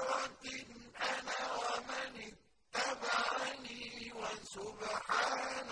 عشرة أنا ومن اتبعني وسبحان